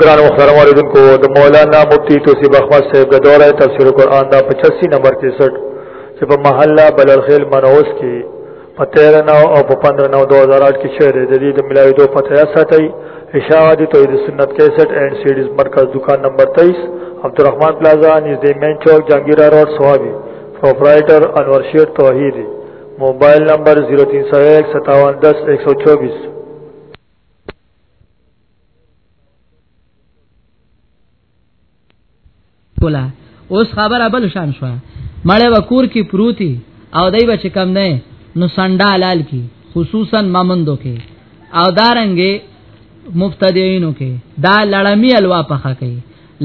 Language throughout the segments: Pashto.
گران مخترم علیکم کو د مولانا مفتی توسیب احمد صاحب د دوره تفسیر قرآن دا 85 نمبر 63 چې په محله بلرخیل منوس کې په 13 نو او په 15 نو 2008 کې شعر د دې د ملاوي دوه پته یا ساتي اشاعه دي توحید سنت 61 اینڈ سیډیز مرکز دکان نمبر 23 عبدالرحمن پلازا نږدې مین چوک جنگیرا روډ سوابي پرپرایټر انور شیر توحیدی موبایل نمبر 03015710124 کولا اوس خبره بل شان شو مړې وکور کې پروتي او دای بچ کم نه نو سنډا لال کی خصوصا مامندو کې او دارنګې مبتدیینو کې دا لړمی الوا پخا کوي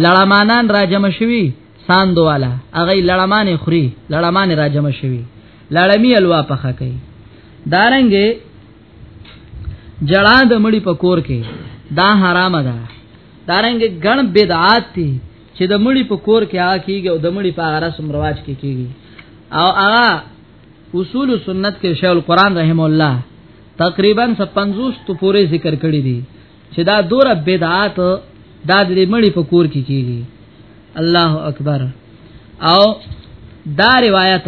لړمانان راجم شوی ساندواله هغه لړمانه خوري لړمانه راجم شوی لړمی الوا پخه کوي دارنګ جړا د مړی په کور کې دا حرام ده دارنګ ګڼ بدعات دي چې د مړی په کور کې هغه کیږي او د مړی په رسم رواج کې کیږي او هغه اصول سنت کې شیخ القران رحم الله تقریبا 50 تو پورې ذکر کړی دي چې دا دور بدعات دا د مړي په کور کې کیږي الله اکبر او دا روایت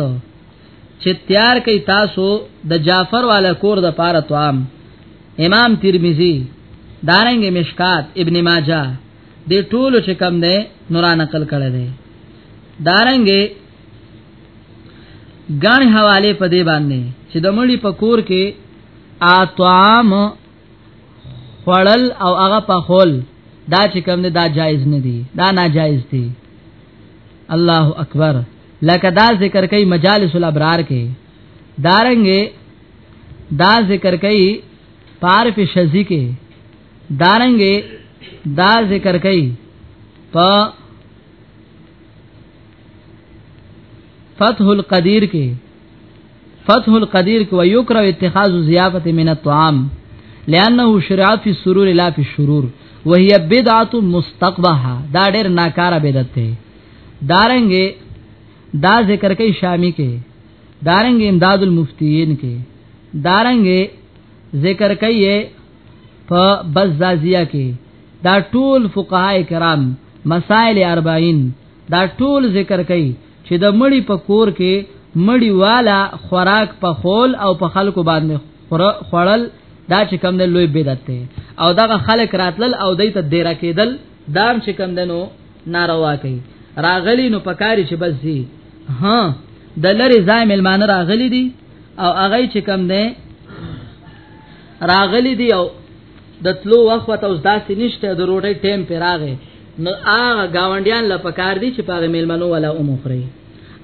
چې تیار کوي تاسو د جعفر والا کور د پاره توام امام ترمذی دارنګ مشکات ابن ماجه د ټولو چې کم ده نورا نقل کړي دي دارنګ غاڼې حواله په دې باندې چې د مړي په کور کې اطعام خوړل او هغه په خول دا چې کوم دا جایز نه دی دا ناجایز دی الله اکبر لکه دا ذکر کوي مجالس الابرار کې دارنګې دا ذکر کوي پارف شزی کې دارنګې دا ذکر کوي په فتح القدیر کې فتح القدير کو يكره اتخاذ ضيافه من الطعام لانه شرع في السرور لا في الشرور وهي بدعه مستقبحه دا ډېر ناکاره بدعت ده دارنګه دا ذکر کوي شامی کې دارنګه امداد المفتین کې دارنګه ذکر کوي په بزازیه کې دا ټول فقهای کرام مسائل 40 دا ټول ذکر کوي چې د مړی په کور کې مړی والا خوراک په خول او په خلکو باندې خړل دا چې کم نه لوی بدعت دی او دغه خلک راتلل او دای ته ډیر کېدل دام چې کم دنو ناروا کوي راغلی نو پکاري چې بس زی ها د لری ځای ملمان راغلی دي او هغه چې کم دی راغلی دی او د تلو وخت او داسې نشته د روټي ټیم پر راغی نو هغه گاونډیان لا پکار دي چې پاغه میلمنو ولا اومخري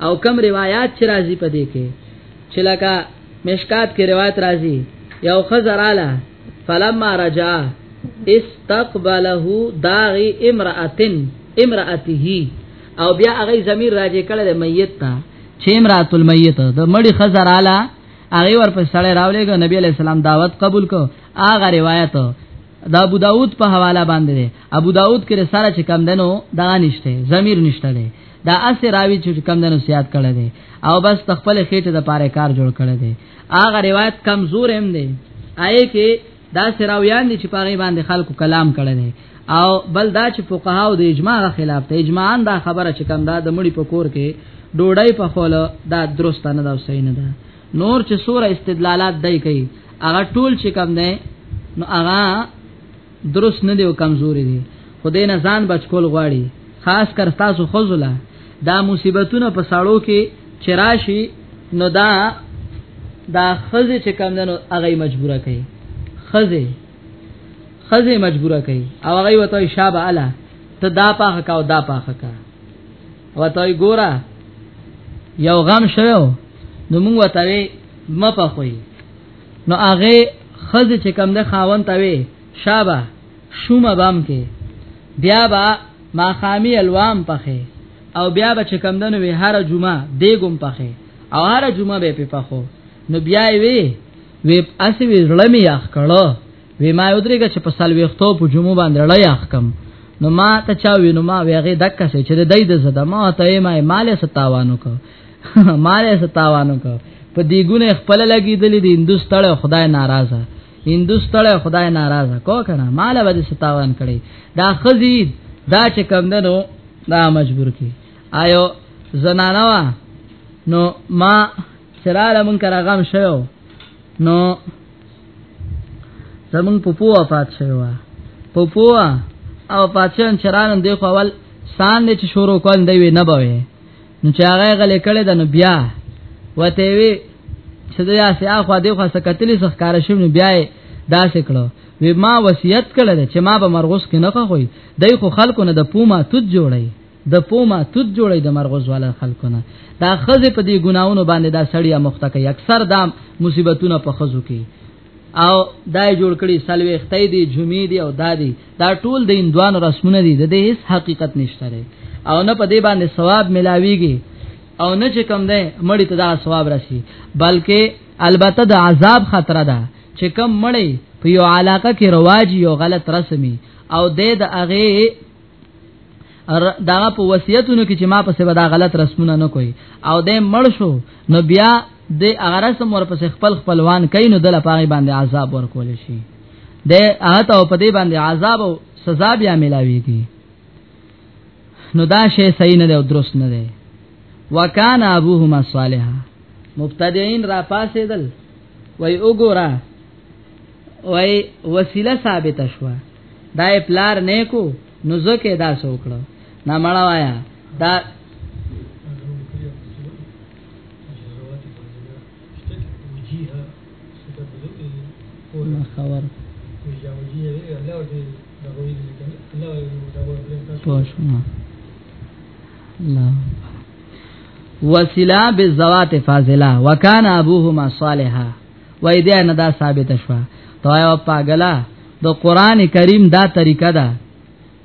او کم روایت چې راځي په دې کې چې لکه مشکات کې روایت راځي یو خزراله فلما رجع استقبله داغي امراتن امراته او بیا هغه زمير راځي کړه د میت ته چې امرات المیت د مړي خزراله هغه ورپسې سره راولېګو نبی علی السلام دعوت قبول کو هغه روایت د ابو داود په حواله باندې ابو داود کې رساله چې کم دنو دا نشته ضمیر نشته دی دا اسه راوی چې کم دنو زیات کړه دی او بس تخپل خېټه د پاره کار جوړ کړه دی اغه روایت کمزور هم دی آی کې دا سراویان دي چې پاره باندې خلکو کلام کړه دی او بل دا چې فقها او د اجماع خلاف ته اجماعان دا خبره چې کم دا د مړي په کور کې ډوډۍ په خوله دا درست نه دا صحیح نه ده نور چې سوره استدلالات دای کوي هغه ټول چې کم ده نو هغه درست نه دی او کمزوري دي خدای نه ځان بچ کول غواړي خاص کر تاسو خزله دا مصیبتونه په ساړو کې چراشي نو دا دا خزه چې کم دنو هغه مجبوره کوي خزه خزه مجبوره کوي او هغه وته شابه الا ته دا پاخه کا او دا پاخه کا وته ګورا یو غم شوو نو موږ وته مپه خوې نو هغه خز چې کم د خاون ته وي شابه شومه بام کې بیا با ما خامي الوام پخې او بیا به چې کم دنو وی هر جمعه دیګم پخې او هر جمعه به په پخو نو بیا وی وی اسی وی زړمی یخ کړه وی ما یو درګه چې په سال ویختو په جمعه باندې لړ یخ کم نو ما ته چا وینو ما ویغه دک سه چې د دې د زده ما ته ما مال ستاوانو کو مال ستاوانو کو په دیګونه خپل لګی دلی د هندوس تړه خدای ناراضه هندوس تړه خدای ناراضه کو کنه مال به ستاوان کړي دا خزی دا چې کم دنو دا مجبور کی آیو زنانه وا نو ما سراله مون کرا غم شو نو زمون پپو وفات شو پپو او پاتشان چرانم دی خو اول سان دې چې شروع کول دی نه بوي نو چې هغه غلې کړي د نو بیا وته وی چې دا سه اخو دی خو سکتلې څخه کار شوم نو بیا دا سکلو وی ما وصیت کړل چې ما به مرغوس کې نه خوې دای خو خلکو نه د پوما توت جوړي د پوما توت جوړي د مرغوز والا خلکو نه دا خزه په دې ګناونو باندې دا سړیا مخته کوي اکثر دا مصیبتونه په خزو کې او دای جوړ کړي سلوي ختې دي جمعې دي او دادي دا ټول د اندوانو رسمونه دي د دې هیڅ حقیقت نشته او نه په دې باندې ثواب ملاويږي او نه چې کم ده مړی ته دا ثواب رسی بلکې البته د عذاب خطر ده چې کم مړی په یو علاقه کې رواج یو غلط رسمي او د هغه دا په وصیتونو کې چې ما پسې ودا غلط رسمونه نه کوي او د مړ شو نو بیا د هغه رسم ورپسې خپل خپلوان کین نو د لپاره باندې عذاب ورکول شي د هغه ته په دې باندې عذاب او سزا بیا ملاويږي نو دا شی صحیح نه دی او درست نه دی وکانا ابوهما صالحا مبتدعين را پاسېدل وای وګوره وای وسیله ثابت شوه دا پلار نه کو نو زکه دا سوکړه نه مړه وایا دا خبر وسیلا بالذوات فاضله وکانه ابوهما صالحا وای دې نه دا ثابت شوه توایو پاګلا د قران کریم دا طریقه ده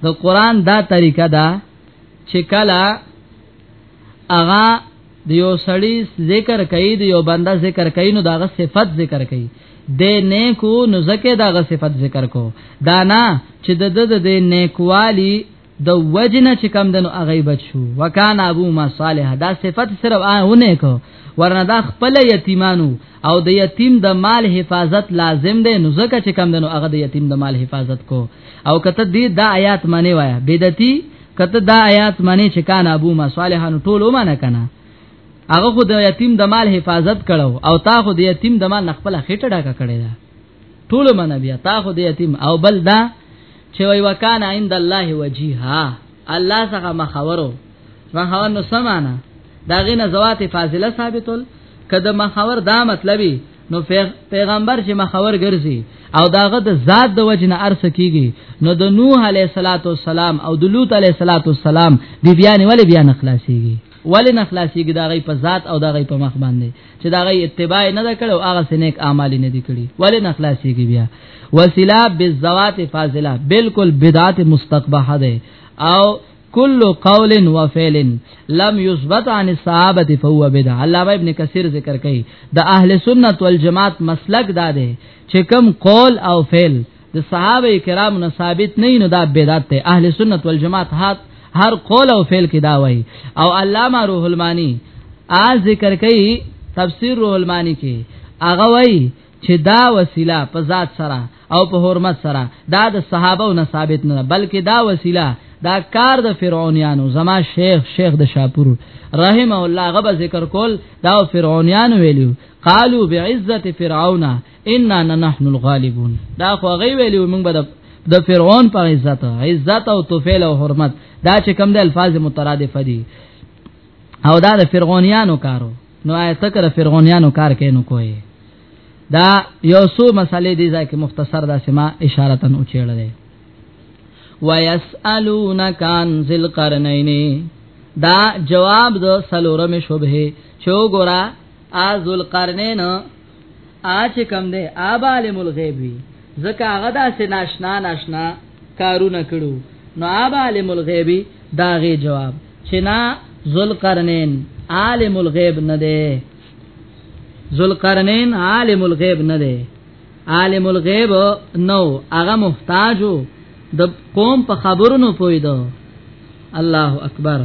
د قران دا طریقه ده چې کله اغا د یو سړی ذکر کوي د یو بنده ذکر کوي نو داغه صفت ذکر کوي د نیکو نو زکه داغه صفت ذکر کو دانا چې د د د نیکوالی د وجنه چې کم دنو هغه بچو وکانا ابو ما صالح دا صفت صرف اونه کو ورنه دا خپل یتیمانو او د یتیم د مال حفاظت لازم دی نو ځکه چې کم دنو هغه د یتیم د مال حفاظت کو او کته دې دا آیات معنی وایا بدعتي کته دا آیات معنی چې کان ابو ما صالح نو ټول ومنه کنه هغه خو د یتیم د مال حفاظت کړو او تا خو د یتیم د مال خپل خېټه ډاکه کړی دا ټول من بیا تا خو دې یتیم او بل دا چې وای وکانا عند الله وجيها الله څنګه مخاورو مخاور نو سمانا دا غینه زوات فاضله ثابتول کده مخاور دا مطلبي نو پیغمبر چې مخاور ګرځي او داغه د ذات د وجنه ارس کیږي نو د نوح علیه السلام او د لوط علیه السلام بی بیان ولې بیان خلاصيږي ولې نه خلاصيږي دا غي په ذات او دا غي په مخ باندې چې دا غي اتباع نه دا کړو هغه سنیک اعمال نه دي کړی ولې نه خلاصيږي بیا وسیله بالذوات فاضله بالکل بدعت مستقبحه ده او کل قول و فعل لم يثبت عن الصحابه فهو بدعه علامه ابن کثیر ذکر کوي د اهل سنت والجماعت مسلک دا ده چې کوم قول او فعل د صحابه کرام نه ثابت نه نو دا بدعت ته اهل سنت والجماعت هات هر قول او فعل کې دا وایي او علامه روح المانی ا ذکر کوي تفسیر روح المانی کې هغه وایي چې دا وسیله په ذات سره او په حرمت سره دا د صحابه نه ثابت نه بلکې دا وسیله دا کار د فرعونانو زما شیخ شیخ د شاپور رحم الله غو ذکر کول دا فرعونانو ویلو قالو بعزت فرعون اننا نحن الغالبون دا خو غي ویلی موږ به د فرعون په عزت عزت او توفیل او حرمت دا چې کم د الفاظ مترادف دي او دا د فرعونانو کارو نو آیت تک د فرعونانو کار کینو کوی دا یو څو مسلې دي ځکه مختصر دا سما اشاره تن اوچېړل ويسالونک عن ذل قرنین دا جواب د سلورم شوبه چو ګورا ازل قرنین اچ کم ده ابالم الغیب وی زکه هغه داسې ناشنا ناشنا کارونه کړو نو ابالم الغیب داغه جواب چې نا ذوالقرنین عالم الغیب نه ده ذوالقرنین عالم الغیب نه ده عالم الغیب نو هغه محتاجو د قوم په خبرونو پویدو الله اکبر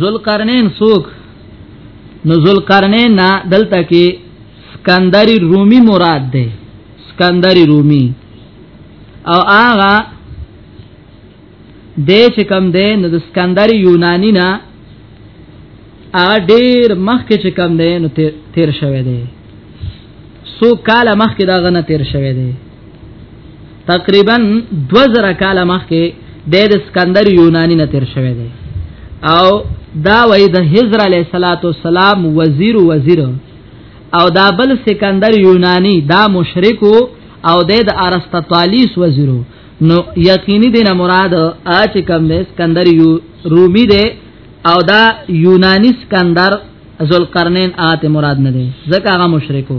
ذوالقرنین سوک نو ذوالقرنین نا دلته کې سکندری رومی مراد ده سکندری رومی او آغا دې چې کم ده نو د سکندری یونانی نه هغه ډیر مخکې چې کم ده نو تیر شوی دی سو کال مخکې دا غنه تیر شوی دی تقریبا 2000 کال مخکې د اسکندر یونانی نه تیر شوی دی او دا وای د هجر علی صلوات والسلام وزیر وزیر او دا بل سکندر یونانی دا مشرک او د ارسطاطالیس وزیر نو یقیني دینه مراد اچ کم د اسکندر یو رومی دی او دا یونانی سکندر ذوالقرنین آت مراد نه دی ځکه هغه مشرکو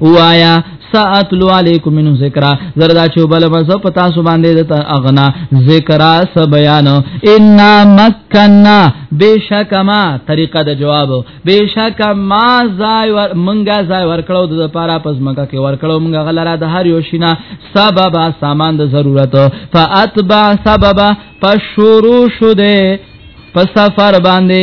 وایا ساتلو علیکم من ذکر زردا چې بل مز پتا سو باندې د اغنا ذکر س بیان ان مکنا بشک ما طریقه د جواب بشک ما زای ور منګه زای ور کړو د پارا پس مګه کې ور کړو منګه غلرا د هر یو شینا سبب سامان د ضرورت فاتبع سبب پشورو شو دے پس سفر باندې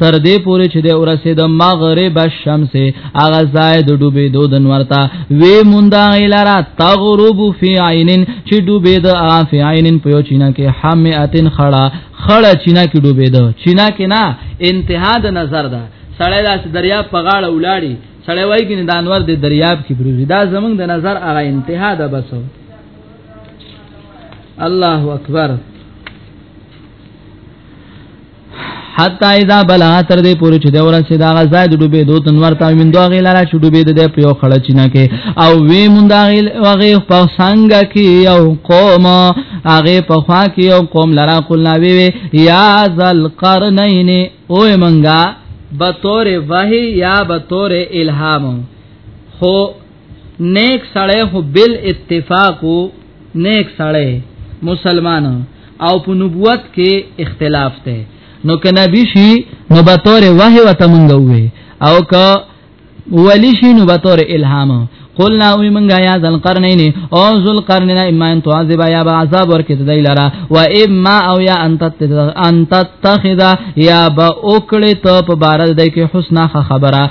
تر دې پورې چې د ورسې د مغرب الشمس هغه ځای د ډوبې دو د نورتا وې موندا لرا تغرب فی عین چې ډوبې د افی عین په یو چینا کې حمئتن خړه خړه چینا کې ډوبې دو چینا کې نه انتها د نظر ده سړی داس دریا په غاړه ولاړی سړی وای کې د انور د دریاب کې بروزي دا زمونږ د نظر هغه انتها ده بس الله اکبر حتا اذا بلا تر دې پورې چې دا ورسې دا غزا د ډوبې دوه تنور تا من دوه غیلا را چې ډوبې د دې په یو خړ چینه کې او وی مون دا غیل وغه په څنګه کې یو قوم هغه په خوا کې یو قوم لرا قلنا وی وی یا ذل قرنین او منګه بطور وحی یا بطور الهام خو نیک سړی خو بل اتفاق نیک سړی مسلمانانو او په نبوت کې اختلاف ته نو که نبی شي نو به تور وه و ته مونږ وې او که ولی شي نو به تور الهام قلنا وی منګا یا ذل قرنین او ذل قرنین اما ان تعذب یا عذاب ورکه تدای لرا و اما او یا انت انت تخذا یا با اوکړه ته په بار د کې حسنا خبره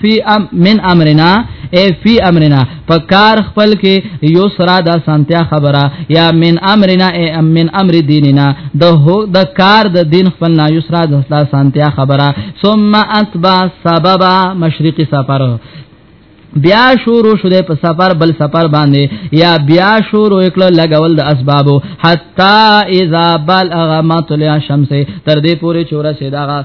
فی ام من امرنا ای فی امرنا په کار خپل کې یو سرا دا سانتیا خبره یا من امرنا ای ام من امر دیننا د هو د کار د دین خپل نه یو سرا د سانتیا خبره ثم اتبع سببا مشرقی سفر بیا شروع شوه په سفر بل سفر باندې یا بیا شروع کړه لګول د اسبابو حتا اذا بلغ مطلع الشمس تر دې پورې چورسه دا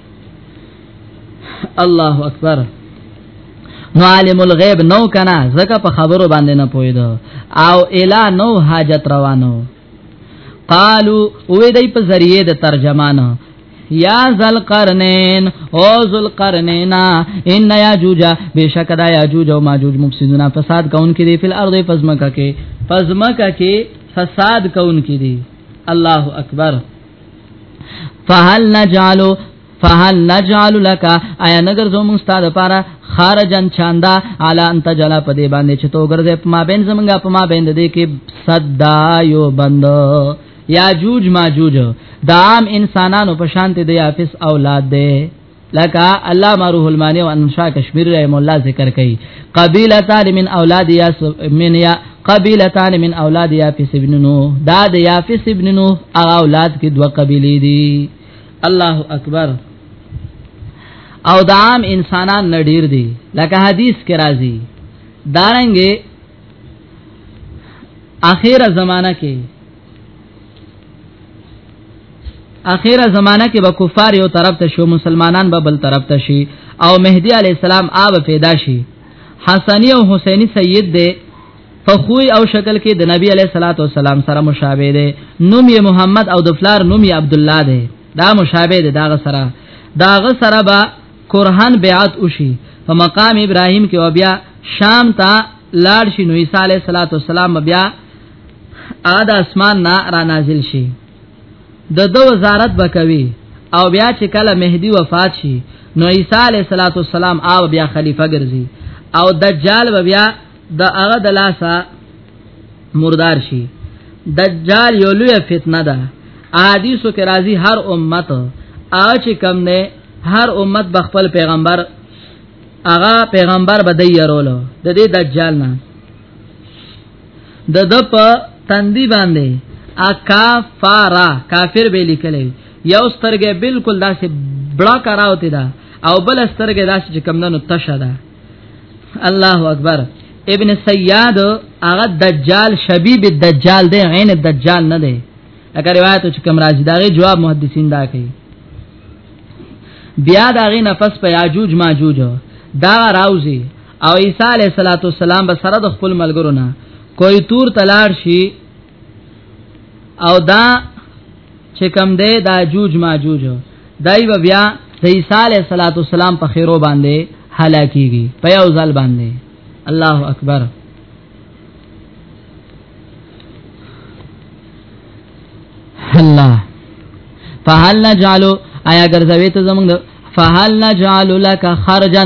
الله اکبر نو عالم الغیب نو کنا زکه په خبرو باندې نه پوید او الا نو حاجت روانو قالو وې دای په ذریعه د ترجمانو یا ذل قرنین او ذل قرنینا ان یاجوج بشک دا یاجوج او ماجوج مفسدون فساد کون کې دی فل ارض پزمکه کې پزمکه کې فساد کون کې دی الله اکبر فهل نجعلو فهل نجعل لك ایا نګر زو مون ستاده پاره خارجن چاندا علا انت جلا پدی باندې چې تو ګرځې په ما بین زمنګا په ما بین دې کې صدا یو بند یاجوج ماجوج دا عام انسانانو په شانته دی حافظ اولاد دی لکه الله مروه المانی او انشا کشمیر رحم الله ذکر کوي قبیلتان من اولاد یا من یا قبیلتان من اولاد یافس ابن نوح دا د یافس ابن نوح اولاد کې دوه قبیلې دي الله اکبر او د عام انسانان نډیر دي لکه حدیث کې راځي دارنګه اخیره زمانہ کې اخیره زمانہ کې به کفار یو طرف ته شو مسلمانان به بل طرف ته شي او مهدی علی السلام آب پیدا شي حسنی او حسینی سید دی په خوې او شکل کې د نبی علی صلوات و سلام سره مشابه دی نوم یې محمد او د فلار نوم یې عبد الله دی دا مشابه دی داغه سره داغه سره با قران بیعت وشي په مقام ابراهیم کې او بیا شام ته لاړ شي نو عیسی علی صلوات و سلام بیا ا د اسمان نه را نازل شي د دو وزارت بکوي او بیا چې کله مهدی وفات شي نو عیسی علیه الصلاۃ والسلام او بیا خلیفہ ګرځي او دجال بیا د هغه د لاسه مردار شي دجال یو لوی فتنه ده احادیثو کې راځي هر امت او چې کم نه هر امت بخپل پیغمبر اغا پیغمبر بدی يرولو د دې دجال نه د د په تندی باندې اکافارا کافر به لیکلې یو سترګې بالکل داسې بلا کراوته ده او بل سترګې داسې چې کمندونو تشه ده الله اکبر ابن سیاد هغه دجال شبیب الدجال دی عین الدجال نه دی اگر روایت چې کوم راځي دا غي جواب محدثین دا کوي بیا دا غي نفس په یاجوج ماجوج دا راوځي او عیسی علیه الصلاۃ والسلام به سره د خپل ملګرو نه کوی تور تلار شي او دا چې کم دی دا جوج ماجوج دای و بیا د عیسی علیه الصلاۃ والسلام په خیرو باندې هلاکیږي په یو ځل باندې الله اکبر الله فهل نجعلو آیا ګرځوي ته زمونږ فهل نجعل لك خرجا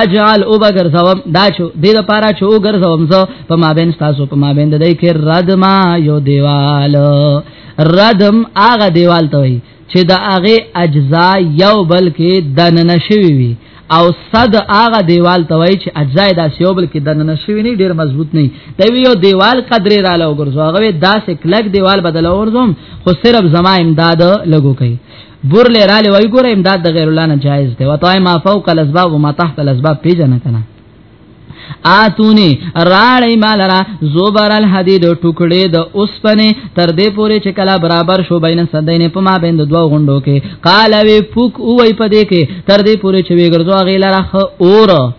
اجعل او بغیر زوم دا چو د دې لپاره چې او ګر زوم زو په ما بین تاسو په ما بین د دې کې رد ما یو دیوال ردم هغه دیوال ته وي چې دا هغه اجزا یو بل کې دن نشوي وي او صد هغه دیوال ته وای چې اجزا دا یو بل کې دن نشوي نه ډیر مضبوط نه دی وی یو دیوال قدرې را لوګرځو هغه داسې کلک دیوال بدلورځم خو صرف زما امداد لګو کوي بور لې را لې وای ګور امداد د غیر الله نه جایز دی وتای ما فوق الاسباب وما تحت الاسباب پیژنه کنه آتونی راړی مالرا زوبر الحدید ټوکړې د اوسپنه تر دې پورې چې کلا برابر شو بین صدین په ما بین د دوه غونډو کې قال وی فوک اوې پدې کې تر دې پورې چې وی ګرځو غیلره اور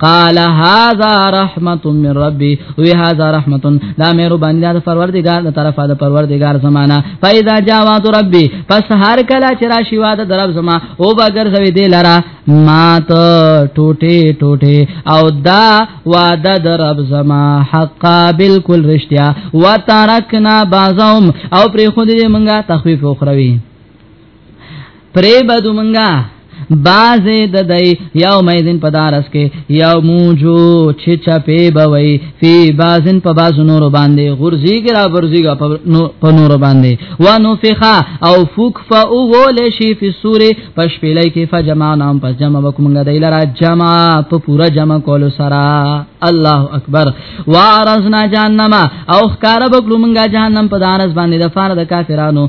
قال هذا رحمت من ربي وی هذا رحمت دا مېرو باندې دا پروردگار د طرفه د پروردگار زمانہ فاذا جاوات ربي پس هر کله چې راشي واده درب زما او بغیر زوی دی لرا مات ټوټه ټوټه او دا واده درب زما حق بالکل رښتیا وترکنا بعضهم او پر خو دې منګه تخفیف اخروی پرې بدو منګه باز د دای یو میدن پدارس کې یو موجو چې چپې بوي فی بازن په باز نور باندې غرزي ګرا برزي ګا په نور باندې وانو فخا او فوک فو ول شي فی سوره پش پیلای کې فجمع نام پس جمع وکمنګ دای لرا جمع په پورا جمع کولو سره الله اکبر وارزنا جهنم او خکار بکلو منګه جهنم پدارس باندې د فار د کافرانو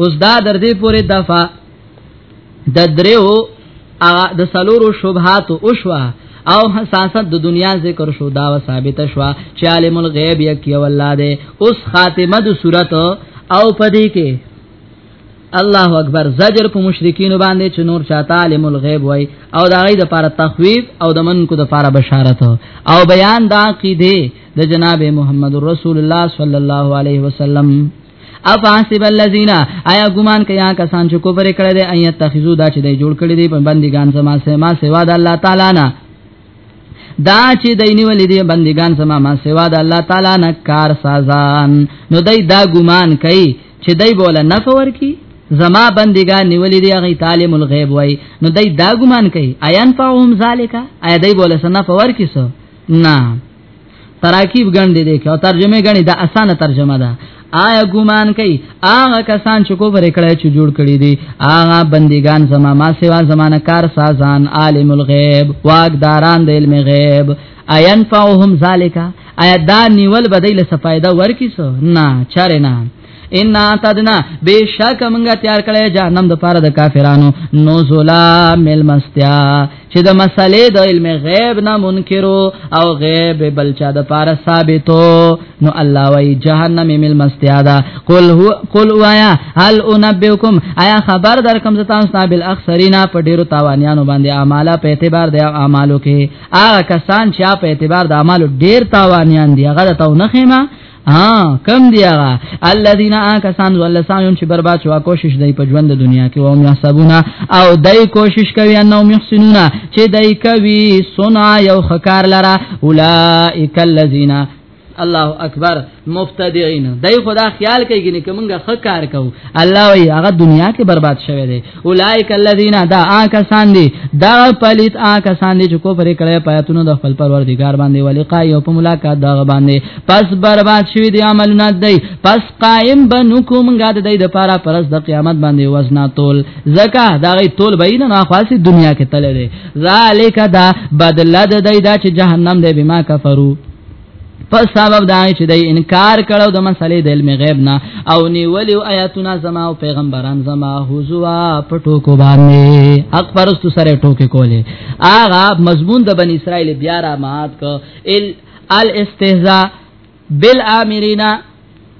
اوس دا در دې پورې دفع د دریو د سلورو شبهات او شوا او حساسات د دنیا ذکر شو دا ثابت شوا چې عالم الغیب یکی والله دې اوس خاتمه د صورت او پدې کې الله اکبر زجر په مشرکین باندې چې نور چاته عالم الغیب وای او دا غي د لپاره تخویب او د منکو د لپاره بشارت او بیان دا عقیده د جناب محمد رسول الله صلی الله علیه وسلم افاسب الذين ايا ګمان کيا کسان چې کوبر کړه دي ايت تخذو دا چې دی جوړ کړی دی په بندګان سما سما سوا د الله تعالی نه دا چې دیني ولې دي بندګان سما ما سوا د الله تعالی نه کار سازان نو دای دا ګمان کوي چې دای بوله نفور کی زما بندگان نیولې دی هغه تعلم الغیب وای نو دای دا ګمان کوي عین فهم ذالک ایا دای بوله سنا فور کیسو نه تراکیب ګڼډې دي او ترجمه ګڼې دا اسانه ترجمه ده آیا ګمان کوي هغه کسان چې کو بر کړه چې جوړ کړي دي هغه بندگان زما ما سیوا زمانه کار سازان عالم الغیب واقداران د علم غیب اين فهم ذالک آیا دا نیول بدایله څه فائدہ ورکی سو نه چاره نه ان اعتدنا بشک موږ تیار کړی جهنم د پاره د کافرانو نزلا ملمستیا چې د مسلې د علم غیب نه منکرو او غیب بل چا د پاره ثابتو نو الله وای جهنم ملمستیا دا قل هو قل وایا هل انبئکم آیا خبر در کوم زتان صاحب الاخسرینا په ډیرو تاوانیانو باندې اعماله په اعتبار د اعمالو کې هغه کسان چې په اعتبار د اعمالو ډیر تاوانیان دي هغه ته نه خېما ها کم دی هغه الذين اكسان ول سايون چې برباد شو کوشش دی په ژوند د دنیا کې او هم حسابونه او دای کوشش کوي انه محسنون چې دای کوي صنع یو خکار لرا اولائک الذين الله اکبر مفتدعين دای خدا خیال کوي چې کومګه خکار کو الله وی هغه دنیا کې برباد شوه دی اولائک الذین دا آکسان دی دا پلیت آکسان دی چې کو پرې کړه پیاتونو د خپل پروردگار باندې ولقا یو په ملاقات دا باندې پس برباد شوی دی عملونه دی پس قائم بنکم غد دی د پاره پرز د قیامت باندې وزنا تول زکا دا غي تول بین نه خاصی دنیا کې تل دی ذالک دا بدل د دی دا چې جهنم دی بما کفرو په سبب دا چې د انکار کړو د مسلې د علم غیب نه او نیولیو آیاتونه زما او پیغمبران زما حضوا پټو کو باندې حق پرستو سره ټوکې کولې آغا مضمون د بن اسرائیل بیا را مات کو ال الاستهزاء بالامرین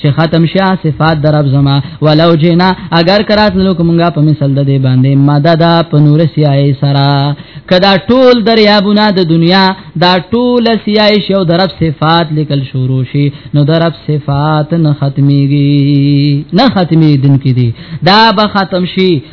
چې ختم شیا صفات در رب زما ولو جنا اگر کرات لو کومګه په مثال د دې باندې مدد په نور سیای سرا کدا ټول دریابونه د دنیا دا ټول سیای شو در رب صفات لیکل شروع شي نو در رب صفات نه ختميږي نه ختمي دن کې دي دا به ختم شي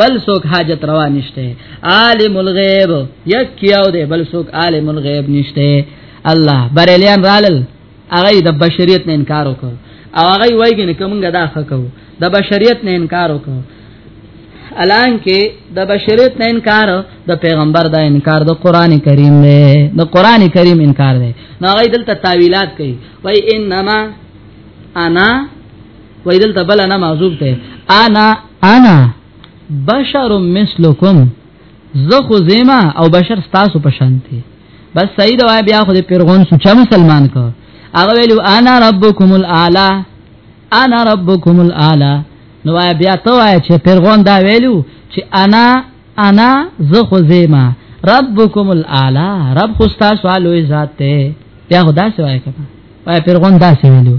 بل سوک حاجت روا نشته عالم الغیب یک کیاو دی بل سوک عالم الغیب نشته الله بریلیان رالل هغه د بشریت نه انکار وکړ او هغه وایي نه کومګه دا خکو د بشریت نه انکار وکړ الان کې د بشریت نه انکار د پیغمبر دا انکار د قران کریم نه د قران کریم انکار دی نو هغه دلته تعویلات کوي وای انما انا وای دلته بل انا معذوب ته انا انا بشر مثلکم زه خو زیما او بشر تاسو په شان دي بس صحیح دا وای بیا خو دې پیرغون سوچا مسلمان کو هغه ویلو انا ربکم الاعلى انا ربکم الاعلى نو وای بیا ته وای چې پیرغون دا ویلو چې انا انا زه خو زیما ربکم الاعلى رب خو تاسو الوی ذات ته بیا خدا سوای کړه پای پیرغون داسې ویلو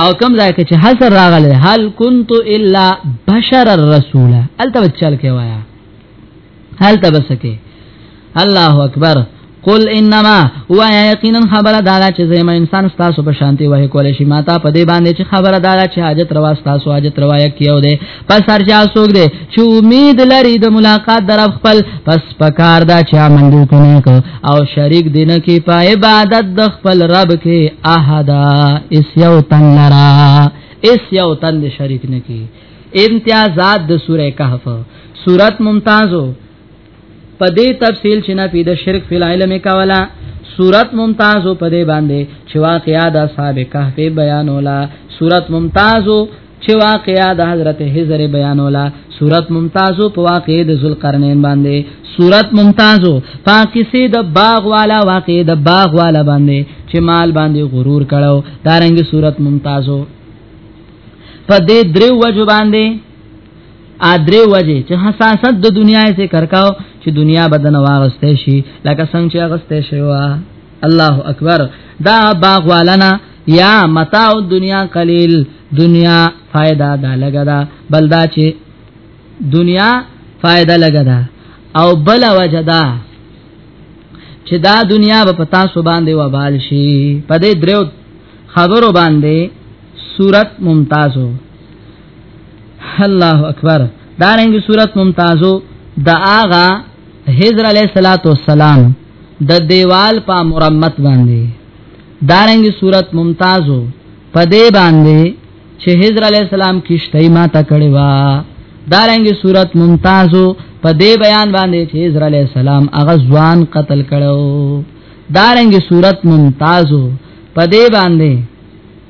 او کم ځای کې چې حسر راغله هل كنت الا بشر الرسول الته بچل کې وایا هل تبسکه الله اکبر قل انما هو یقینا خبر دادا چې زما انسان تاسو په شانتي وای کولې شي ماته په دې باندې چې خبر دادا چې حاجت روا تاسو حاجت روا یې کیو دې پس هر چا سوګ دے چې امید لري د ملاقات در خپل پس پکار دا چې عمل دې کنه کو او شریک دینه کې په عبادت د خپل رب کې احدا اس یو تن لرا اس یو تن دې شریک نه کې امتیازات د سوره کهف سورت ممتازو په دې تفصیل چې نه پیدا شرک فی العلم کولا صورت ممتاز په دې باندې چې واقعیا د اصحاب کهف بیانولا صورت ممتاز چې واقعیا د حضرت حجر بیانولا صورت ممتاز په واقع د ذوالقرنین باندې صورت ممتاز پاکسی د باغ والا واقع د باغ والا باندې چې مال باندې غرور کړو دارنګ صورت ممتاز په دې درو وجو باندې ادرې وجه چې حساسیت د دنیا یې ذکر کاو چې دنیا بدن واغسته شي لکه څنګه چې غسته شي وا الله اکبر دا باغ والنا یا متاع دنیا قلیل دنیا فائدہ دا لګا دا بل دا چې دنیا فائدہ لګا دا او بل وجه دا چې دا دنیا په پتا سو باندې وبال شي په دې درو خبرو باندې صورت ممتازو الله اکبر دا رنګ صورت ممتازو د آغا حضر علیہ الصلات والسلام د دیوال په مرمت باندې دا رنګ صورت ممتازو په دې باندې چې حضر علیہ السلام کیشته ما تا کړي وا دا رنګ صورت ممتازو په دې بیان باندې چې حضر علیہ السلام هغه ځوان قتل کړو دا رنګ صورت ممتازو په دې باندې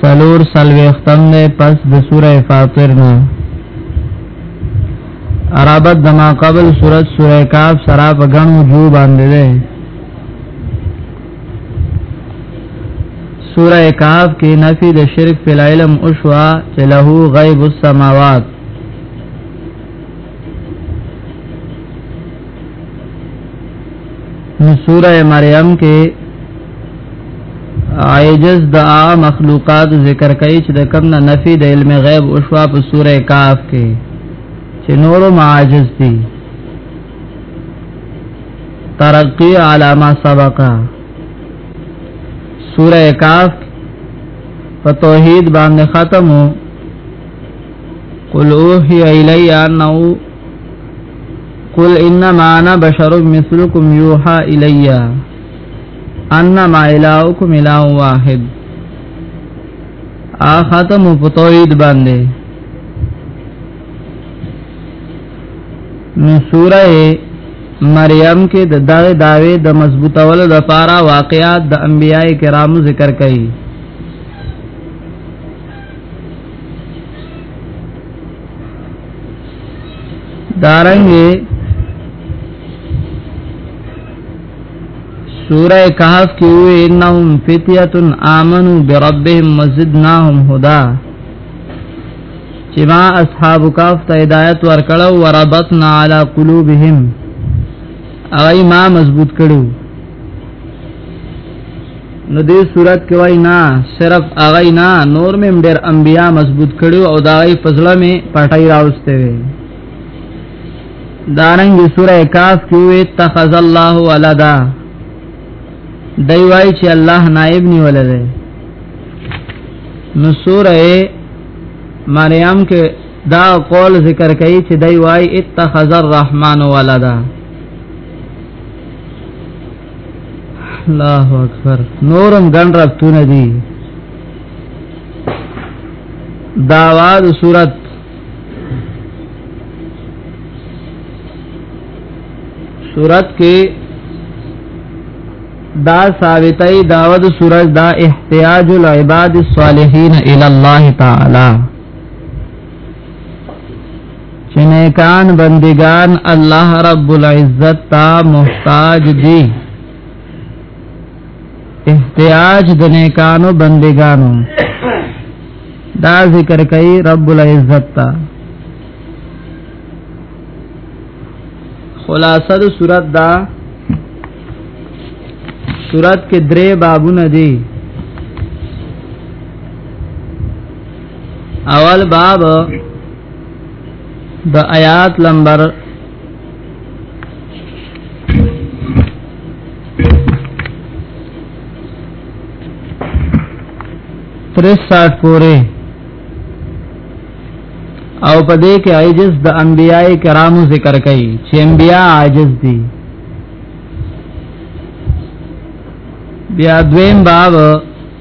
سلور سلوختم نه پس د سوره فاطر نه عربت دما قبل سوره سوره کاف سرا په غنو جو باندې ده سوره کاف کې نفي د شرک په علم او شوا چې له غیب السماوات نو سوره مریم کې عاجز د مخلوقات ذکر کوي چې د کم نه نفي د علم غیب او شوا په سوره کاف کې چې نور معاجز دي ترقی علامه سبقا سوره کاف په توحید باندې ختمو قل اوحی الی انه قل انما انا بشر مثلکم یوحى الیہ انما الهکم اله واحد ا ختم په توحید باندې نو سوره مریم کې د دغه داوی د مضبوطولو لپاره واقعات د انبیای کرامو ذکر کړي دارنګه سوره کهف کې وې انهم فتیه امنو بربهم وزدناهم هدا چې ما اصحاب کهف ته هدایت ورکړو وربطنا علی قلوبهم اغه ما مضبوط کړو نو دې صورت کې وای نه صرف اغه نه نور مې ډېر انبیا مضبوط کړو او دای فضله مې پټای راوسته وي دارنګ سوره کاف کې وي اتخذ الله ولدا دی وای چې الله نائب نیول دی نو سوره مریم کې دا قول ذکر کوي چې دی وای اتخذ الرحمن ولدا الله اکبر نورم ګن راتونه دي داوا د صورت صورت کې دا ثابتای داود سورج دا احتیاج العباد الصالحین الی الله تعالی چنیکان بندگان الله رب العزت تا محتاج دی احتیاج د نیکانو بندگانو دا ذکر کوي رب العزت تا خلاصه د صورت دا صورت کې درې بابونه دي اول باب د آیات نمبر ترس ساٹھ پورے او په دې کې عاجز د انبيای کرامو ذکر کوي چې انبیا عاجز دي بیا دویم باب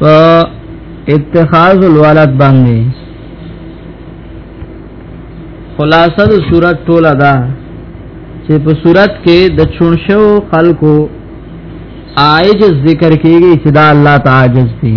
په اتخاذ الولد باندې خلاصه د صورت ټوله ده چې په صورت کې د چونشو خلکو عاجز ذکر کیږي چې دا الله تعاجز دي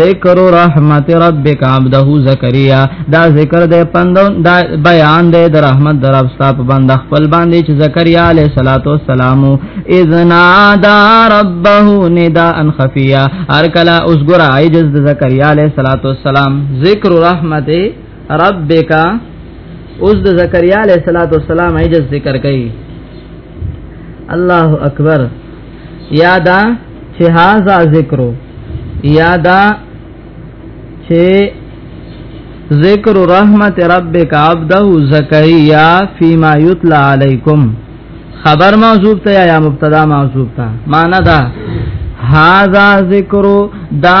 ذکر رحمت ربک عبده زکریا دا ذکر د پندو دا بیان د رحمت در افستا په بند خپل باندې چې زکریا علیه صلوات و سلام اذنا دا ربه ندا ان خفیا هر کلا اوس ګر عاجز د زکریا علیه صلوات و سلام ذکر رحمت ربک اوس د زکریا علیه صلوات و سلام عاجز ذکر کړي الله اکبر یادا چې هاذا ذکر یادا چې ذکر رحمت ربک عبده زکریا فيما یتلا علیکم خبر موصوف ته یا مبتدا موصوف ته معنا دا هاذا ذکر دا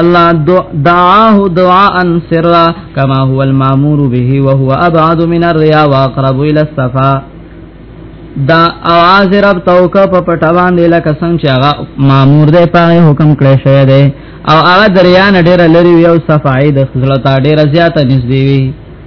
الله دعاه دعاء سرا كما هو المامور به وهو ابعد من الرياء واقرب الى الصفا دا اواز رب توکا په پټوان دی لکه څنګه چې هغه مامور دی په حکم کړی شوی دی او هغه دریا نه ډیر لري یو صفای د خزلتا ډیر زیاته نږدې وي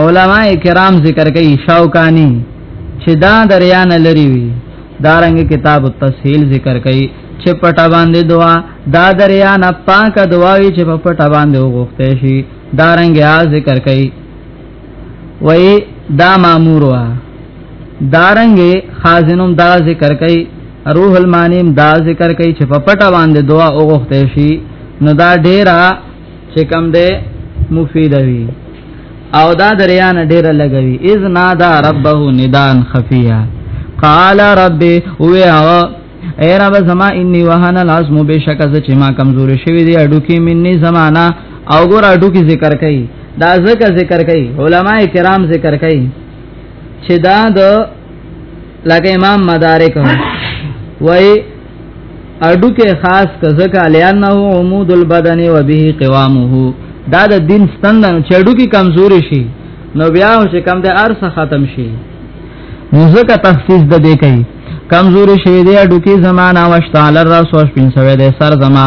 علما کرام ذکر کوي شاوکانی چې دا دریان لري وي دارنګ کتاب التسهیل ذکر کوي چې پټا باندې دعا دا دریان پاک دعاوي چې په پټا باندې وغوښته شي دارنګ یا ذکر کوي وای دا مامور وا دارنګ خازنوم دا ذکر کوي روح المانیم دا ذکر کوي چې په پټا باندې دعا وغوښته شي نو دا ډیره چې کم ده مفید وي او دا دریان ډیره لګوي اذ نادا ربه ندان خفیا قال رب او هوا اے رب زما انی وهن العظم بشک از چې ما کمزور شوی دی اډو کې منی زمانہ او ګور اډو کې ذکر کړي دا ذکر ذکر کړي علما کرام ذکر کړي چې دا د لکه امام مدارک وای اډو کې خاص کزک الیانه عمود البدن و به قوامه دا د دین ستندن چړو کې کمزوري شي نو بیا چې کم د ارس ختم شي نو زکه تخصیص د دې کوي کمزوري شوی دی اډو کې زمانہ واشتعال الرسوش پنځوي د سر زما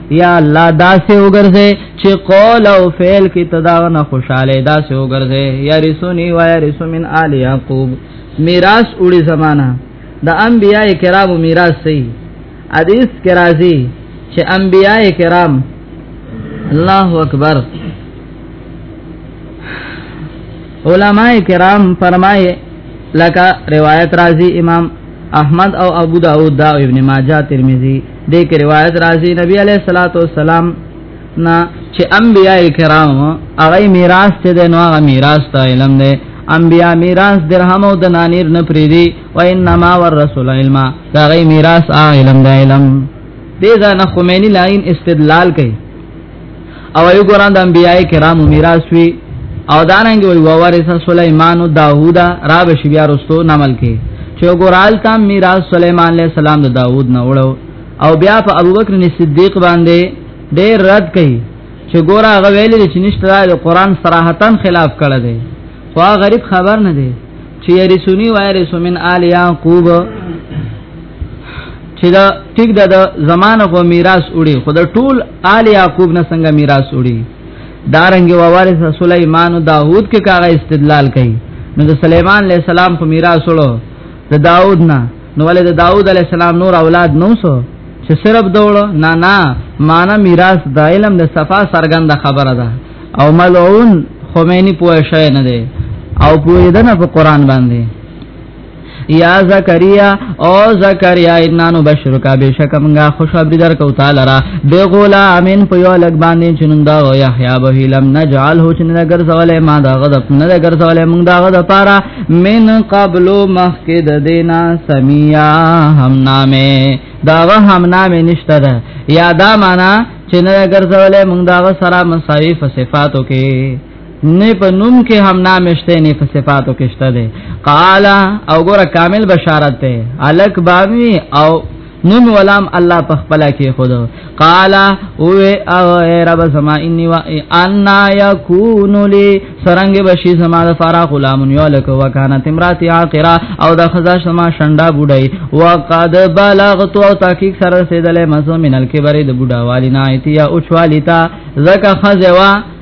یا الله دا سه وګرځي چې قول او فعل کې تدا نه خوشاله دا سه وګرځي یا رسونی و یا رسو من آل یعقوب میراث اوړي زمانہ د انبیاء کرامو میراث سي حدیث کې راځي چې انبیاء کرام الله اکبر علماء کرام فرمایي لکه روایت راځي امام احمد او ابو داود دا ابن ماجه ترمذی دې کې روایت راځي نبی علیہ الصلوۃ والسلام نا چې انبیاء کرام هغه میراث ته د نو هغه میراث ته علم دی انبیاء میراث درهم او د نانیر نه پریدي و انما والرسول علم دا غي میراث علم دی علم دې ځنه خمینی لاین استدلال کوي او یو قران د انبیای کرام میراث وی او داننګ وی وارث سليمان او داوود را بش بیا رستو نمل کې چې ګورال تام میراث سليمان عليه السلام د داوود نه وړو او بیا په ابوبکر صدیق باندې ډېر رد کړي چې ګور هغه ویل چې نشته د قران صراحتا خلاف کړه دی خو غریب خبر نه دی چې یې رسونی وایره سومن آل یعقوب چې دا ټیک ده د زمانه غو میراث وړي خو د ټول آل یعقوب نه څنګه میراث وړي دارنګ وارث سليمان او داوود کې کاغه استدلال کوي نو د سليمان عليه السلام خو میراث وړو د داوود نه نو ولې د داوود عليه السلام نور اولاد نو سو چې صرف دوړو نه نه معنا میراث د علم د صفا سرګند خبره ده او ملعون خمینی پوه شوی نه دی او پوهیدنه په قران باندې یا زکریا او زکریا انانو بشر کا بشک منګه خوشحالي در کو تعالی را به غلامین په یو لګ باندې چنن دا او یحیا به لم نجعل هو چنن اگر سوال ما دا غد نه اگر سوال موږ دا غد پارا من قبل مخکد دینا سمیا هم نامه دا غ هم نامه نشته ده یا دا معنا چې نه اگر سوال موږ دا غ سره مساوی صفاتو کې نه په نوم کې هم نامشته نه په صفاتو کې شته دی قال او ګوره کامل بشارت ته الک باوی او نوم ولام الله په خپل کې خود قال او او رب سما انی و ان یکون لی سرنګ بشی سما د فارا غلام یو لک وکانه تمراتی عاقرا او د خزا سما شنډا بډای وقد بلغت او تحقیق سره رسیدلې مزو منل کې بری د بډا والی نه ایتیا او چوالیتا زکه خزوا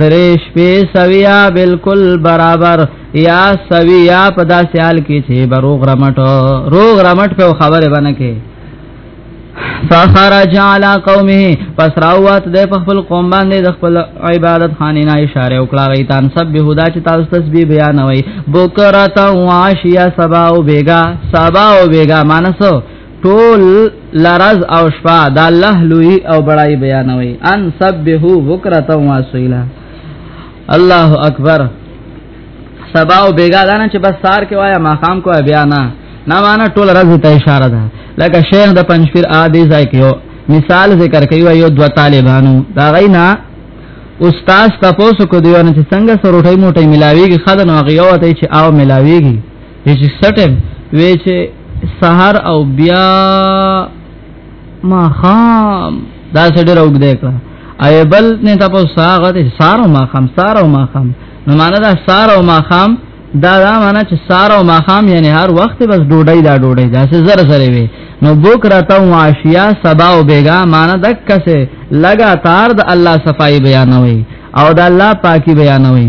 دریش په سویا بالکل برابر یا سویا په داسې حال کې چې بروغ رمټ روغ رمټ په خبره باندې کې فخرج علی قومه پس راوات د خپل قوم باندې د خپل عبادت خانه نه اشاره وکړه غی تان سب به خدا چې تاسو تسبیح بیان وای بوکرتا واشیا سبا او بیگا سبا او بیگا مانسو ټول لرز او شفا دا الله لوی او بڑای بیانوي ان سبحه بکرتا واسیلا الله اکبر سبا او بیګا دانه چې بس سار کې وایا ما خام کو بیا نه نه معنا ټول رز ته اشاره ده لکه شیخ د پنځپیر عادی ځای کې یو مثال ذکر کوي یو دو طالبانو دا غینا استاد تاسو کو دیونه چې څنګه سروټي موټي ملاويږي خدای نو غيوته چې آو ملاويږي چې سټم وی چې سحر او بیا ما خام دا سړي راوګ دی کړه اي بل نه تاسو ساغه دي سار او ما خام سار او ما خام نو معنا دا سار او ما خام دا دا معنا چې سار او ما خام یعنی هر وخت بس ډوډۍ دا ډوډۍ دا څه زر زر وي نو بوک راته او عاشیا سبا او بیگا معنا دک کسه لگاتار د الله صفائی بیانوي او د الله پاکي بیانوي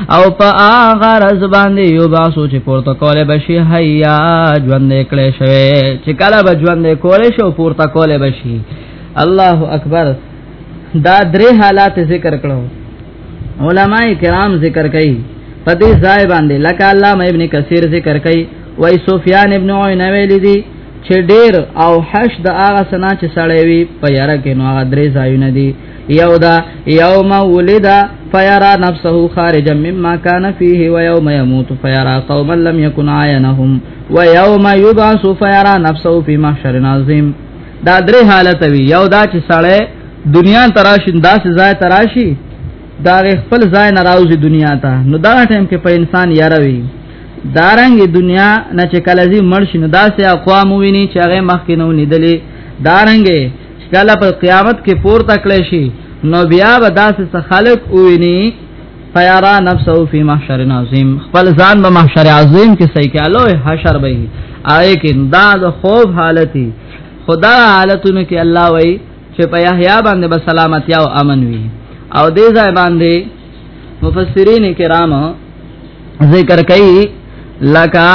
او په هغه رز باندې یو با سوچ پورته کوله بشي حیا ژوند کړي شوی چې کله به ژوند کوله شو پورته کوله بشي الله اکبر دا درې حالات ذکر کړو علما کرام ذکر کوي په دې ځای باندې لکه علامه ابن کثیر ذکر کوي وای سفیان ابن عینه ویل دي چې ډیر او حش د هغه سنا چې سړی وي په یاره کې نو هغه درې ځایونه دي یو دا یوم ولد فیرا نفسه خارجا مما کان فیه و یوم یموت فیرا قوما لم یکن عینهم و یوم یبعث فیرا نفسه فی محشر عظیم دا درې حالت وی یو دا چې سړی دنیا تراشین داسې ځای تراشی دا خپل ځای نه راوځي دنیا ته نو دا ټیم کې په انسان یاروي دارنګ دنیا نه چې کلزي مرشي نو داسې اقوام ویني چې هغه مخکې نه ولیدلې دارنګ کله په قیامت کې پور تکړه شي نو بیا به داسې څه خلق وویني فیرا نفسه فی محشر عظیم خپل ځان به محشر عظیم کې صحیح کالو حشر به آئے کې دا د خوف حالتي خدا حالتونو کې الله وای چې په یحیی باندې به سلامتی او امن وي او دې ځای باندې مفسرین کرام ذکر کوي لکا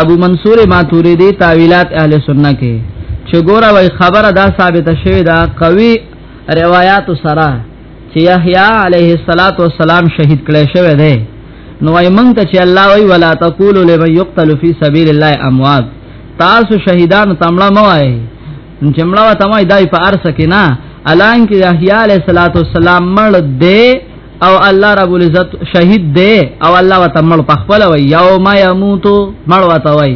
ابو منصور ماتوریدی تاویلات اهل سنت کې چې ګوره وای خبره دا ثابته شوې ده قوي روایت سره چې یحیی علیه الصلاۃ والسلام شهید کړي شوی دی نو وای مونږ ته چې الله وای ولا تقول لمن يقتل في سبيل الله اموات تاسو شهیدان تمړه مو وای چې مړه وته مې دای په ارسه کې نه الان کې یحیی علیه الصلاۃ والسلام مړ دی او الله رب العزت شهید دی او الله وتمل په خپل وی یوم یموت مړ وته وی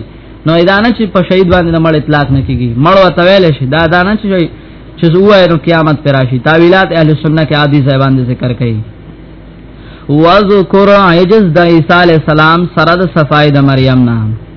نو ادانه چې په شهید باندې مړ اطلاق نه کیږي مړ وته ویل شي دا ادانه چې چې زوه نو قیامت پر راشي تعویلات اهل سنت کې عادی زبان دې ذکر کړي وذکر عجز د عیسی علی السلام سره د صفای د مریم نام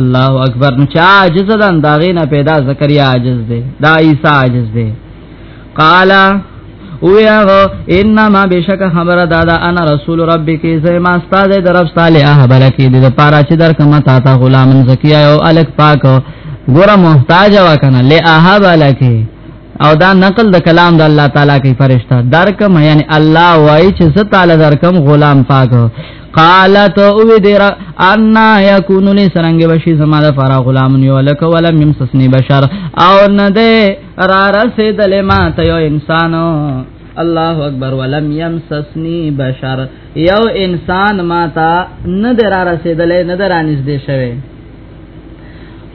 الله اکبر نو چا عاجز ده انداغه نه پیدا زکریا عاجز ده دا عیسی عاجز ده قالا ویغه انما بشک خبر دادا انا رسول ربک زما استاد درف صالح بلکی د پارا چې در کما تا تا غلام زکیا او الک پاک ګور محتاج وکنه له احب لکی او دا نقل د کلام د الله تعالی کې فرشتہ درکم یعنی الله وای چې زه تعالی درکم غلام پاک قالت او دیر ان یکون لی سرنګ بشی زما د فرا غلام یو لک ولا ممسسنی بشر او نه ده را رسیدل ما ته یو انسانو الله اکبر ولم يمسسني بشر یو انسان ما تا نه در رسیدلې نه در نږدې شوی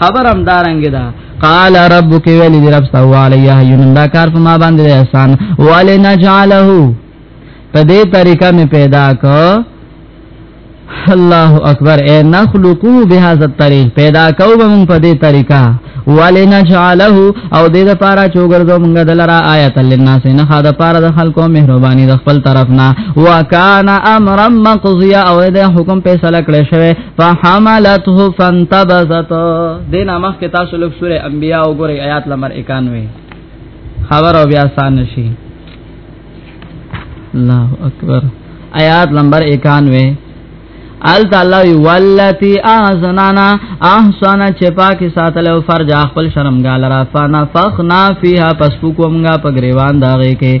خبر هم دارنګ دا قال ربك ولي دي رب سو عليه ينن دا کار په ما باندې احسان ولنجعله په دې طریقه می پیدا کو الله اکبر اے نخلقو بهذا الطريق پیدا کو بم په دې طریقه ولنجعله او دې د پارا چوغرزو مونږ دلرا آیت للناس نه خا د پارا د خلکو مهرباني د خپل طرفنا وکانا امرا مقضیا او دې حکم فیصله کړی شوی فحملته فانتبذت دینه مخ کې تاسو لوک سوره انبیاء وګورئ آیات نمبر 91 خبر او بیا آسان شي الله اکبر آیات نمبر 91 ال تعالی ولتی احسنانا احسن چې پاکي ساتل او فرج خپل شرمګال را فنا فخنا فیها پس کومګه په گریوان داغه کې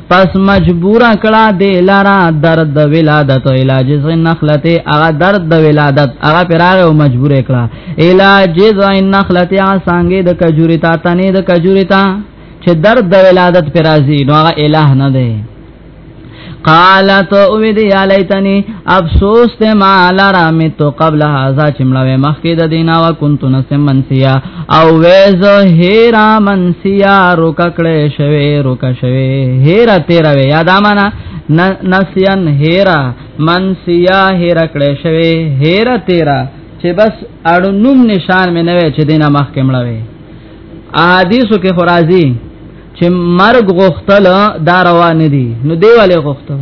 پس مجبور کړه دی لارا درد ولادت او علاج زین نخلته هغه درد د ولادت هغه پراغه او مجبور کړه علاج زین نخلته هغه څنګه د کجوري تا تنه د کجوري تا چې درد د ولادت پر راځي نو هغه الہ نه دی قالت او دی علیتنی افسوس ته ما لرا مت قبل هذا چمړوي مخکې د دینا وا كنت نسمنسیا او ویز هیرا منسیا روک کړه شوی روک شوی هیرا تیرا وی یاد امانه نسیان هیرا منسیا هیرا کړه شوی هیرا تیرا چې بس اړو نوم نشان مې نه وی چې دینه مخ کې مړ وی احادیثو کې خرازی چې مرګ غختل دا روان دي نو دیواله غختل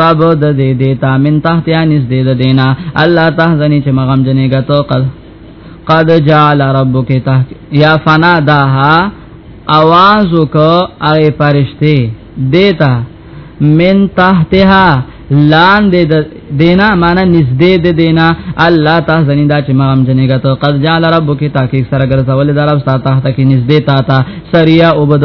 رب د دې دیتا من تحت انس دې د دینا الله تحزنی چې مغم جنې غتو قد قد جعل ربک تحت یا فنا داها आवाज وک اي پرشته دیتا من تحتها لاندې د دینا معنا نږدې د دینا الله تعالی زنی دا چې مغم جنګه ته قد جعل ربک تاکي سره ګرځول درب ستا تحت کې نږدې تا تا سریا او بد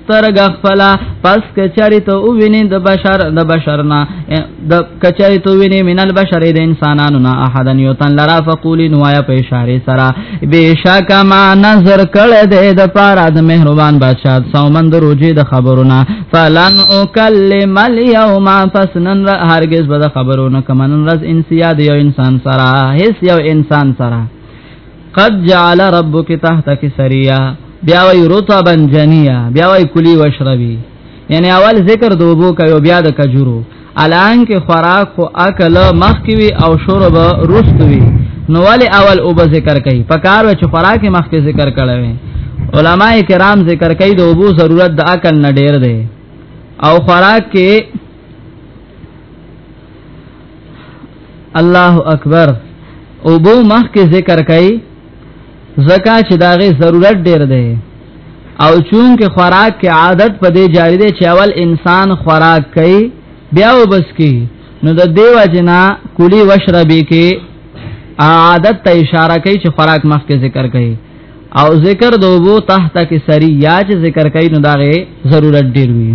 سترګ خپل پس کچری ته او ویني د بشر د بشرنا د کچری ته ویني من البشر د انسانانو نه احدن یو تن لرا فقولی نو یا په اشاره سره بشک ما نظر کړه د د پاره د مهربان بادشاہ سومند روجي د خبرونه فلن اکلم اليوم فسنن هرگز به د خبرونه کمن رز انسیا د یو انسان سره هیڅ یو انسان سره قد جعل ربک تحتک سریا بیا وی رطبا جنیا بیا وی کلی واشربی یعنی اول ذکر دوبو کوي بیا د کجورو الان کې خوراک خو اکل مخکوي او شرب رستوي نو ولی اول او به ذکر کوي پکار چې خوراک مخکې ذکر کړي علما کرام ذکر کوي د وبو ضرورت د اکل نه ډیر دی او خوراک کې الله اکبر او بو مخ کې ذکر کړي زکا چې داغه ضرورت ډېر دی او چون کې خوراک کې عادت په دې جاری دی چې اول انسان خوراک کوي بیا وبس کی نو د دیو جنا کلی وشربی کې عادت ته اشاره کوي چې خوراک مخ کې ذکر کوي او ذکر دوبو تحت کې سری یا چې ذکر کوي نو داغه ضرورت ډېر وي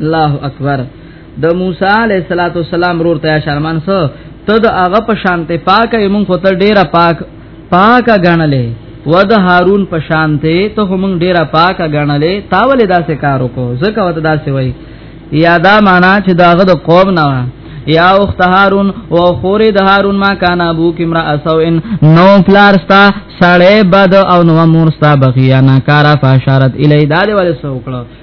الله اکبر د موسی علیہ الصلوۃ والسلام رور ته شرمان سو ته د هغه په شانته پاکه مونږ خو ته ډیره پاک پاکه غنلې و د هارون په شانته ته مونږ ډیره پاکه غنلې تاول داسې کار وکړو زکه وته داسې وای یادا معنا چې داغه د قوم نه یا اخت هارون و خور د هارون ما کان ابو کمرا اسو ان نو پلار ستا سړې بد او نو مور ستا بغیا نه کارا فاشارت الی دال ول سو کړه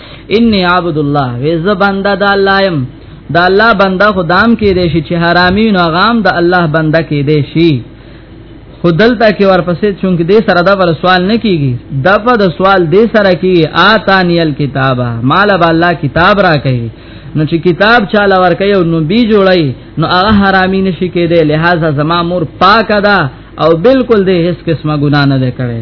انی عبد الله وې ز بنده د الله يم د الله بنده خدام کې دی شي چې حرامي نو غام د الله بنده کې دی شي خودلته کې ورپسې چونکې دې سره دا ور سوال نه کیږي دا په د سوال دې سره کې آتانی الکتابه مال به الله کتاب را کوي نو چې کتاب چاله ور کوي نو بي جوړي نو هغه حرامي نشي کېده لہذا زما مور پاک ده او بالکل دې هیڅ قسمه ګنا نه ده کړې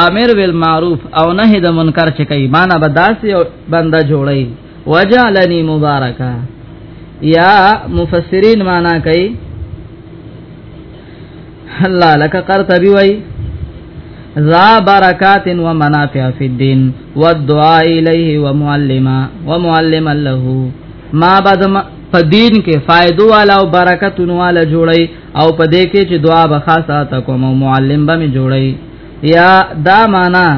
امر بالمعروف او نهي د منکر چې کوي معنا به داسې او بنده جوړي وجعلني مبارکا یا مفسرین معنا کوي الله لك قرطبي وای ذا برکات و منافع فی الدین والدعاء الیه ومعلما ومعلما له ما بعد په دین کې فائدو والا او برکتونو والا جوړي او په دې کې چې دعا به خاصه تا کوم او معلم به می جوړي یا دا معنا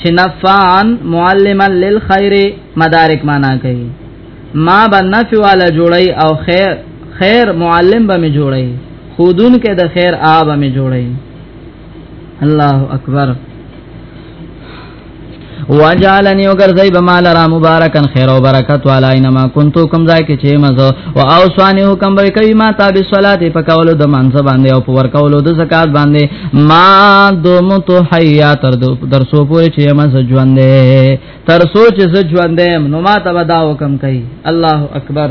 چې نفعان معلما للخير مدارک معنا کوي ما به نفع والا جوړي او خیر خیر معلم به می جوړي خودون کې د خیر آب می جوړي الله اکبر وجعلنی وګرځي به مال را مبارکن خیر او برکت والا انما کنتو کوم ځای کې چې مزه او اوسانی حکم به کوي ما تاب صلات په کولو د منځ باندې او په ور کولو د زکات باندې ما دوم تو حیا تر در سو پورې چې مزه ژوند تر سو چې ز ژوند نو ما تبدا حکم کوي الله اکبر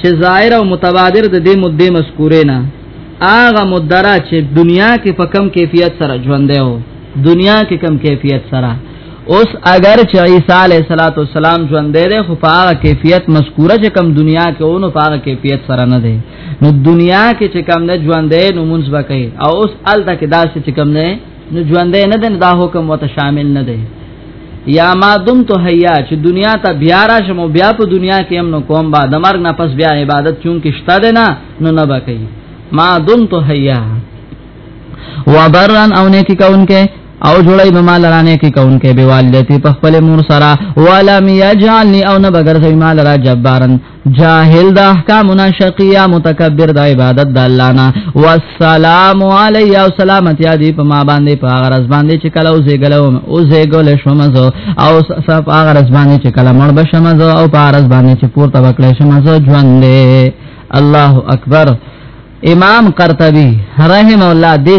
چې ظاهر او متبادر د دې مدې مذکورې نه هغه مدره چې دنیا کې په کم کیفیت سره ژوند دی دنیا کې کم کیفیت سره اوس اگر چې عیسی علیه الصلاۃ والسلام ژوند دی خو په هغه کیفیت مذکوره چې کم دنیا کې اونو په هغه کیفیت سره نه دی نو دنیا کې چې کم نه ژوند دی نو مونږ وکړي او اوس الته کې داسې چې کم نه نو ژوندې نه ده دا حکم وته شامل نه دی یا ما دم تو حیا چې دنیا ته بیا راشم بیا په دنیا کې هم نو کوم با د مرګ نه پس بیا عبادت چون کې شته ده نه نو نه بکې ما دم تو حیا وبرن او نیکی کونکه او جوړای به مال رانه کې کون کې به والدتی په خپل مور سره ولم یجعلنی او نه بغیر زې مال را جبارن جاهل د احکامنا شقیا متکبر د عبادت د الله نه والسلام علی او سلامتی دی په ما باندې په هغه رز باندې چې کله او زیګلو او زیګل شوم زه او صف هغه رز باندې چې کله مړ بشم زه او په رز باندې چې پورته وکړې شم زه ژوند الله اکبر امام قرطبی رحم الله دې